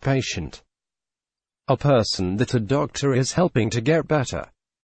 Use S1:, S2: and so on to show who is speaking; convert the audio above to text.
S1: patient. A person that a doctor is helping to get better.